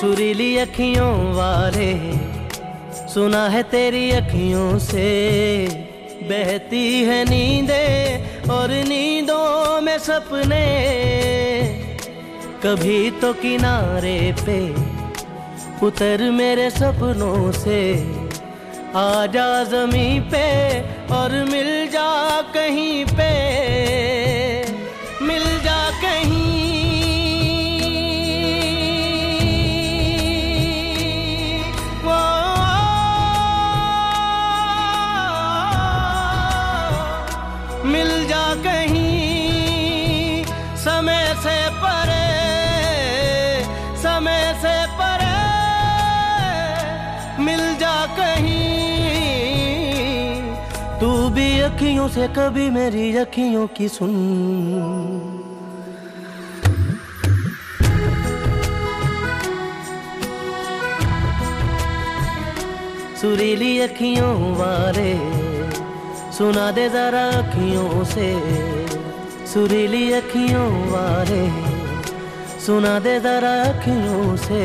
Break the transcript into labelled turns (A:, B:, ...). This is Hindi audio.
A: सुरीली अखियों वाले, सुना है तेरी अखियों से। बहती है नींदे और नींदों में सपने। कभी तो किनारे पे उतर मेरे सपनों से। आ जा जमी पे और मिल जा कहीं पे। कहीं। समय से परे, समय से परे, मिल जा कहीं। तू भी अखियों से कभी मेरी अखियों की सुन। सुरीली अखियों वाले सुना दे जरा अखियों से सुरीली अखियों वाले। सुना दे जरा अखियों से।